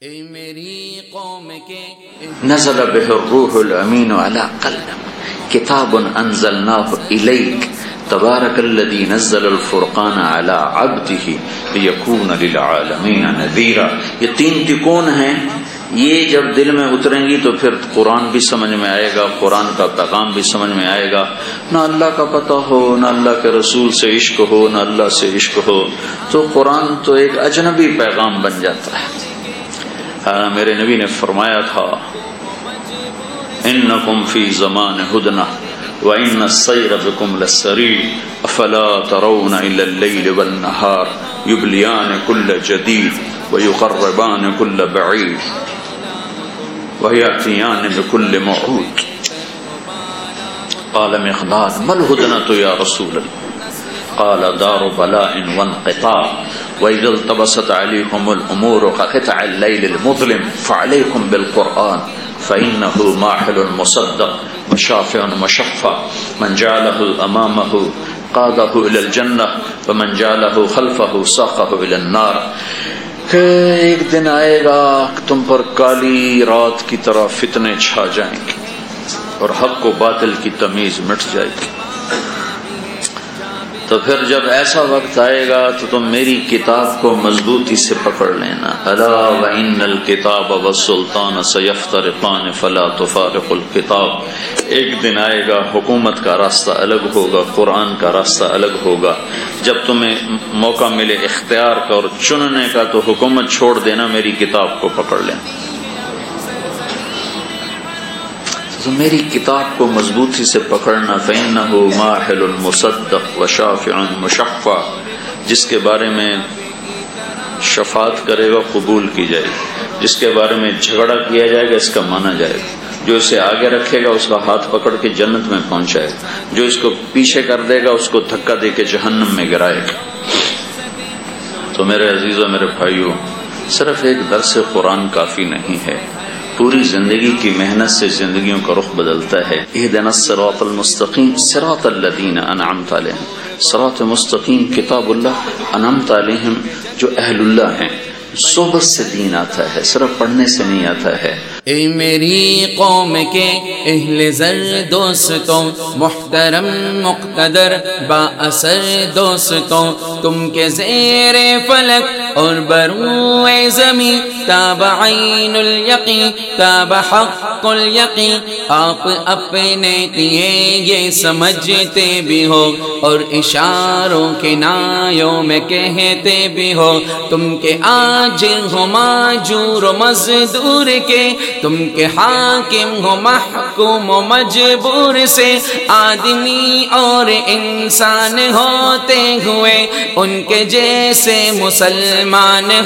اے میری قوم کے نزل به الروح الامین على قلب کتاب انزلناه الیک تبارک الذی نزل الفرقان على عبده لیکون للعالمین نذیرا یہ تین تکون ہیں؟ یہ جب دل میں اتریں گی تو پھر قرآن بھی سمجھ میں آئے گا، قرآن کا پیغام بھی سمجھ میں آئے گا۔ نہ اللہ کا پتہ ہو، نہ اللہ کے رسول سے عشق ہو، نہ اللہ سے عشق ہو۔ تو قرآن تو ایک اجنبی پیغام بن جاتا ہے۔ میرے نبی نے فرمایا تھا، انکم فی زمان ہدنہ وان السیر بکم لسری افلا ترون الا اللیل والنہار یبلیان کل جدید ویقربان کل بعید ویأتیان بکل معود قال مخداد ما الهدنة یا رسول اللہ؟ قال، دار بلاء وانقطاع. وإذا التبست عليكم الأمور كقطع الليل المظلم فعليكم بالقرآن فإنه ماحل مصدق وشافع مشفع. من جعله أمامه قاده إلى الجنة ومن جعله خلفه ساقه إلى النار. کہ ایک دن آئے گا تم پر کالی رات کی طرح فتنے چھا جائیں گے اور حق و باطل کی تمیز مٹ جائے گی تو پھر جب ایسا وقت آئے گا تو تم میری کتاب کو مضبوطی سے پکڑ لینا۔ الا وان الکتاب والسلطان سيفترقان فلا تفارق الكتاب۔ ایک دن آئے گا، حکومت کا راستہ الگ ہوگا، قرآن کا راستہ الگ ہوگا۔ جب تمہیں موقع ملے اختیار کا اور چننے کا تو حکومت چھوڑ دینا، میری کتاب کو پکڑ لینا۔ تو میری کتاب کو مضبوطی سے پکڑنا فین ہو ماحل المصدق و شافع مشفع، جس کے بارے میں شفاعت کرے گا، قبول کی جائے گی۔ جس کے بارے میں جھگڑا کیا جائے گا، اس کا مانا جائے گا۔ جو اسے آگے رکھے گا، اس کا ہاتھ پکڑ کے جنت میں پہنچائے گا۔ جو اس کو پیچھے کر دے گا، اس کو دھکا دے کے جہنم میں گرائے گا۔ تو میرے عزیزوں، میرے بھائیوں، صرف ایک درس قرآن کافی نہیں ہے۔ پوری زندگی کی محنت سے زندگیوں کا رخ بدلتا ہے۔ اہدنا الصراط المستقیم صراط الذین انعمت علیہم صراط مستقیم کتاب اللہ انعمت علیہم جو اہل اللہ ہیں۔ صحبت سے دین آتا ہے، صرف پڑھنے سے نہیں آتا ہے۔ اے میری قوم کے اہل زر دوستوں، محترم، مقتدر، با اثر دوستوں، تم کے زیر فلک اور برو زمین، تاب عین الیقین، تاب حق الیقین۔ آپ اپنے کیے یہ سمجھتے بھی ہو اور اشاروں کے نایوں میں کہتے بھی ہو، تم کے آج ہو ماجور و مزدور کے، تم کے حاکم ہو محکوم و مجبور سے۔ آدمی اور انسان ہوتے ہوئے، ان کے جیسے مسلمان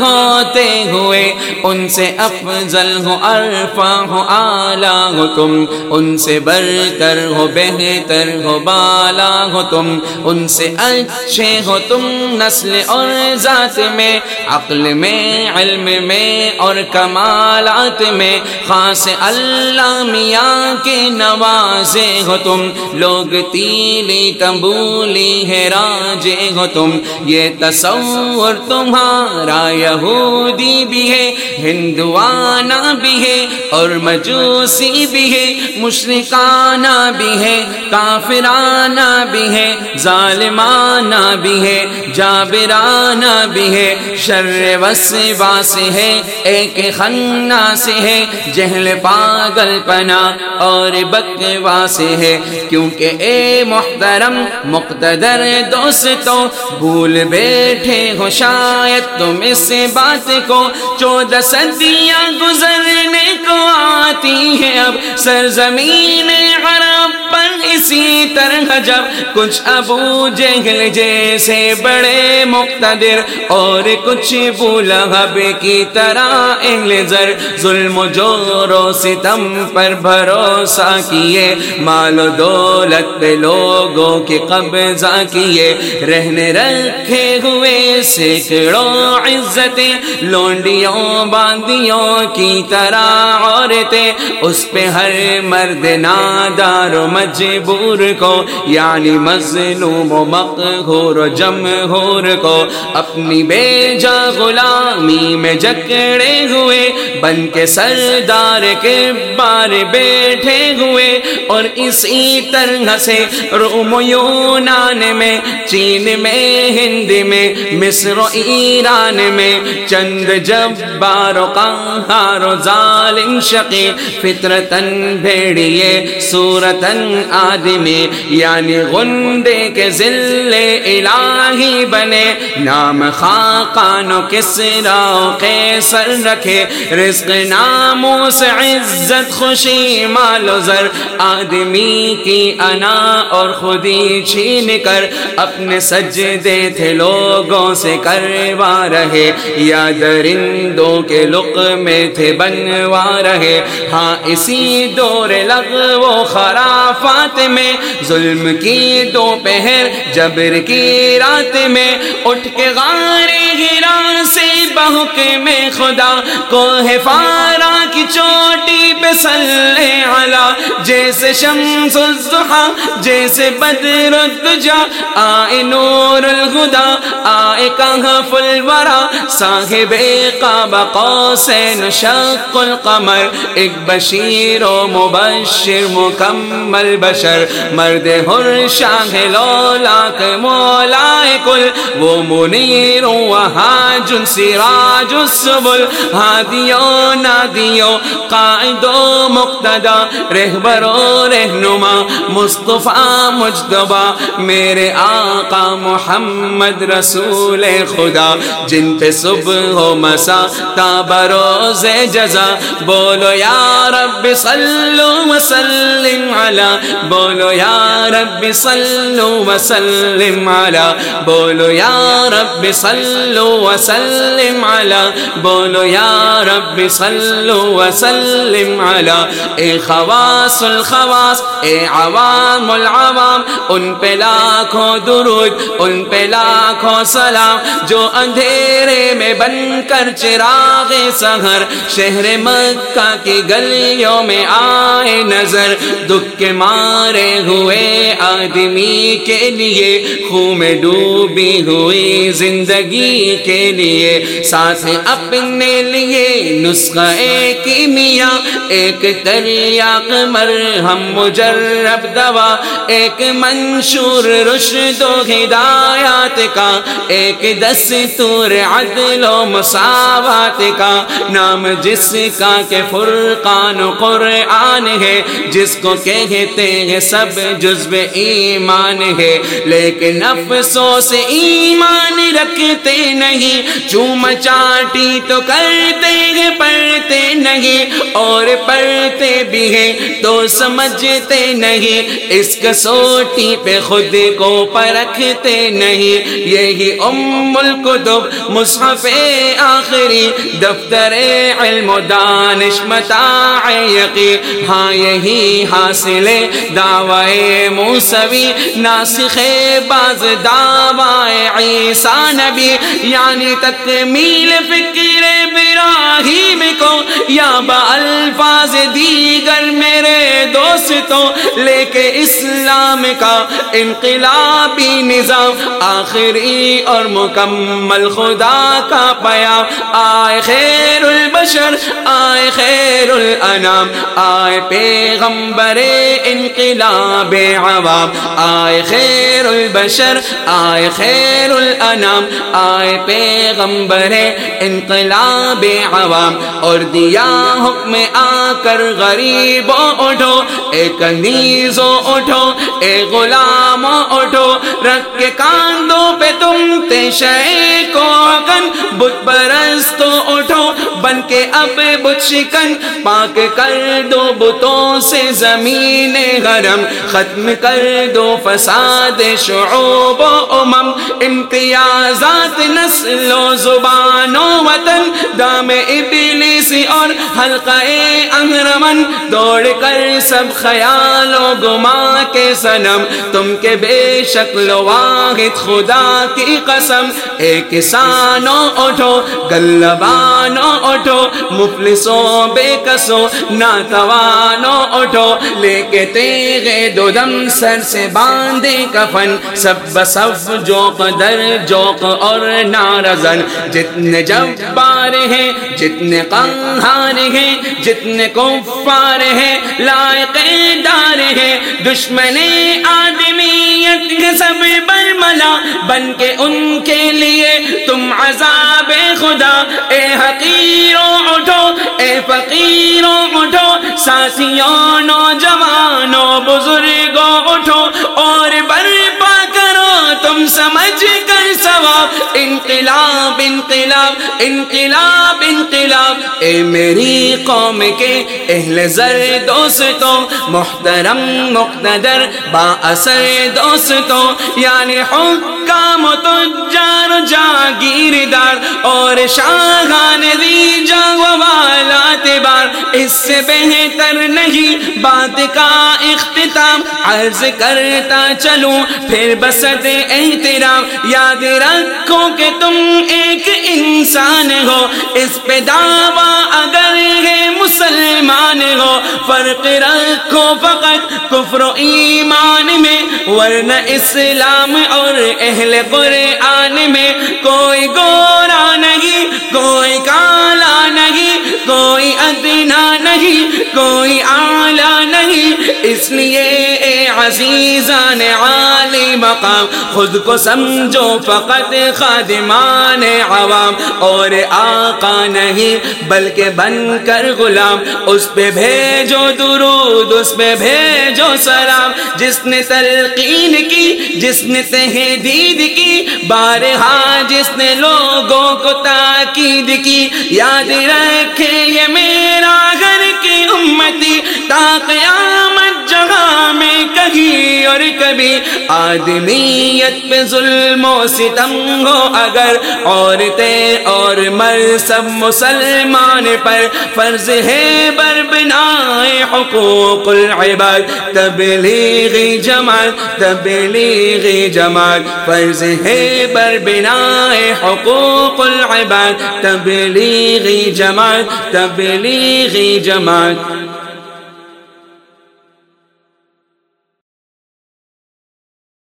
ہوتے ہوئے، ان سے افضل ہو عرفا ہو آلہ ہو تم۔ ان سے برتر ہو، بہتر ہو، بالا ہو تم۔ ان سے اچھے ہو تم نسل اور ذات میں، عقل میں، علم میں اور کمالات میں۔ خاص اللہ میاں کے نوازے ہو تم۔ لوگ تیلی تمبولی ہے، راجے ہو تم۔ یہ تصور تمہارا یہودی بھی ہے، ہندوانہ بھی ہے اور مجوسی بھی ہے، مشرکانہ بھی ہے، کافرانہ بھی ہے، ظالمانہ بھی ہے، جابرانہ بھی ہے۔ شر وسوا سے ہے، ایک خنا سے ہے، جہل پاگل پنا اور بکوا سے ہے۔ کیونکہ اے محترم، مقتدر دوستوں بھول بیٹھے ہو شاید تم اس بات کو چودہ صدیاں گزرنے کو آتی ہے اب سرزمین عرب پر اسی طرح جب کچھ ابو جہل جیسے بڑے مقتدر اور کچھ بولہب کی طرح اہل زر، ظلم و جور و ستم پر بھروسہ کیے، مال و دولت پہ لوگوں کے قبضہ کیے، رہنے رکھے ہوئے سینکڑوں عزتیں، لونڈیوں، باندیوں کی طرح عورتیں، اس پہ ہر مرد نادار و مجبور کو یعنی مظلوم و مقہور و جمہور کو، اپنی بے جا غلامی میں جکڑے ہوئے، بن کے سردار کے بار بیٹھے ہوئے، اور اسی طرح سے روم و یونان میں، چین میں، ہند میں، مصر و ایران میں، چند جب بارو و ظالم شقی فطرتن بھیڑیے صورتن آدمی یعنی غندے کے ذل الہی بنے۔ نام خاقان و کسرا و قیسر رکھے۔ رزق ناموں سے عزت، خوشی، مال و زر۔ آدمی کی انا اور خودی چھین کر اپنے سجدے تھے لوگوں سے کروا رہے۔ یا درندوں کے لق میں تھے بنوا رہے۔ ہاں اسی دور لگ وہ خرافات میں ظلم کی دو پہر جبر کی رات میں اٹھ کے غارے گرا خدا کو فارا کی چوٹی پہ سلے علا جیسے شمس الزحا جیسے بدر الدجا آئے نور الہدا آئے کہف الورا صاحب قاب قوسین شق القمر، ایک بشیر و مبشر، مکمل بشر، مرد ہر شاہ لولاک مولائے کل، وہ منیر و حاج سراج السبل ہادیو، نادیو قائد و مقتدا رہبر و رہنما، مصطفیٰ مجدبا میرے آقا محمد رسول خدا، جن پہ صبح و مسا تابروز جزا۔ بولو یا رب صلو وسلم علی۔ بولو یا رب صلو وسلم علی۔ بولو یا رب صلو وسلم علی بولو یا رب صلو وسلم علی اے خواص الخواص، اے عوام العوام، ان پہ لاکھوں درود، ان پہ لاکھوں سلام. جو اندھیرے میں بن کر چراغ سہر شہر مکہ کی گلیوں میں آئے نظر. دکھ کے مارے ہوئے آدمی کے لیے، خون میں ڈوبی ہوئی زندگی کے لیے. ساتھ اپنے لیے نسخہ ایک میاں، ایک تریاق مرہم مجرب دوا، ایک منشور رشد و ہدایات کا، ایک دستور عدل و مساوات کا، نام جس کا کہ فرقان قرآن ہے، جس کو کہتے ہیں سب جزب ایمان ہے، لیکن افسوس ایمان رکھتے نہیں چوم چاٹی تو کرتے ہیں، پڑھتے نہیں، اور پڑھتے بھی ہیں تو سمجھتے نہیں۔ اس کسوٹی پہ خود کو پرکھتے نہیں۔ یہی ام القدب، مصحف آخری، دفتر علم و دانش، متاع یقی ہاں یہی حاصل دعوی موسوی، ناسخ باز دعوی عیسیٰ نبی۔ یعنی تکمیل فکر براہیم کو یا با الفاظ دیگر میرے دوستوں لے کے اسلام کا انقلابی نظام آخری اور مکمل خدا کا پیا آئے خیر البشر، آئے خیر الانام۔ آئے پیغمبر انقلاب عوام۔ آئے خیر البشر، آئے خیر الانام۔ آئے پیغمبر انقلاب عوام۔ اور دیا حکم آ کر غریبوں اٹھو۔ ایک نیزوں اٹھو، اے غلاموں اٹھو، رکھ کے کاندوں پہ تم تے کو گن بت برستو اٹھو، بن کے اب بت شکن۔ پاک کر دو بتوں سے زمین گرم ختم کر دو فساد شعوب و امم۔ امتیازات نسل و زبان و وطن۔ دام ابلیس اور حلقہ اہرمن دوڑ کر سب خیال و گما کے سنم تم کے بے شکل واحد خدا کی قسم۔ ایک سانو اٹھو، گلبانو اٹھو، مفلسوں، بے کسو ناتوانو اٹھو۔ لے کے تیغے دو دم سر سے باندھے کفن۔ سب بسف جو قدر جوق اور نارزن۔ جتنے جب بار ہیں، جتنے قہار ہیں، جتنے کفار ہیں لائق دار ہیں دشمن آدمیت کے سب برملا بن کے ان کے لیے تم عذاب خدا اے حقیروں اٹھو، اے فقیروں اٹھو ساتھیوں نوجوانوں، بزرگوں اٹھو اور برپا کرو، تم سمجھ کر ثواب، انقلاب انقلاب انقلاب انقلاب۔ اے میری قوم کے اہل زر دوستوں محترم، مقتدر، با اثر دوستوں یعنی حکام تجار جاگیردار اور شاہان دی جاگ والات بار۔ اس سے بہتر نہیں بات کا اختتام۔ عرض کرتا چلوں، پھر بسد احترام۔ یاد رکھو کہ تم ایک انسان ہو، اس پہ دعویٰ اگر ہے مسلمان ہو۔ فرق رکھو فقط کفر و ایمان میں، ورنہ اسلام اور اہل قرآن میں کوئی گورا نہیں، کوئی کالا نہیں، کوئی ادنا نہیں، کوئی اعلیٰ نہیں۔ اس لیے اے عزیزان عالی مقام، خود کو سمجھو فقط خادمان عوام، اور آقا نہیں بلکہ بن کر غلام، اس پہ بھیجو درود، اس پہ بھیجو سلام، جس نے تلقین کی، جس نے تحدید کی، بارہا جس نے لوگوں کو تاکید کی، یاد رکھے یہ میرا گھر کی امتی، تا قیامت اور کبھی آدمیت پہ ظلم و ستم ہو، اگر عورتیں اور مر سب مسلمان پر فرض ہے بر بنائے حقوق العباد تبلیغی جماعت تبلیغی جماعت فرض ہے بر بنائے حقوق العباد تبلیغی جماعت تبلیغی جماعت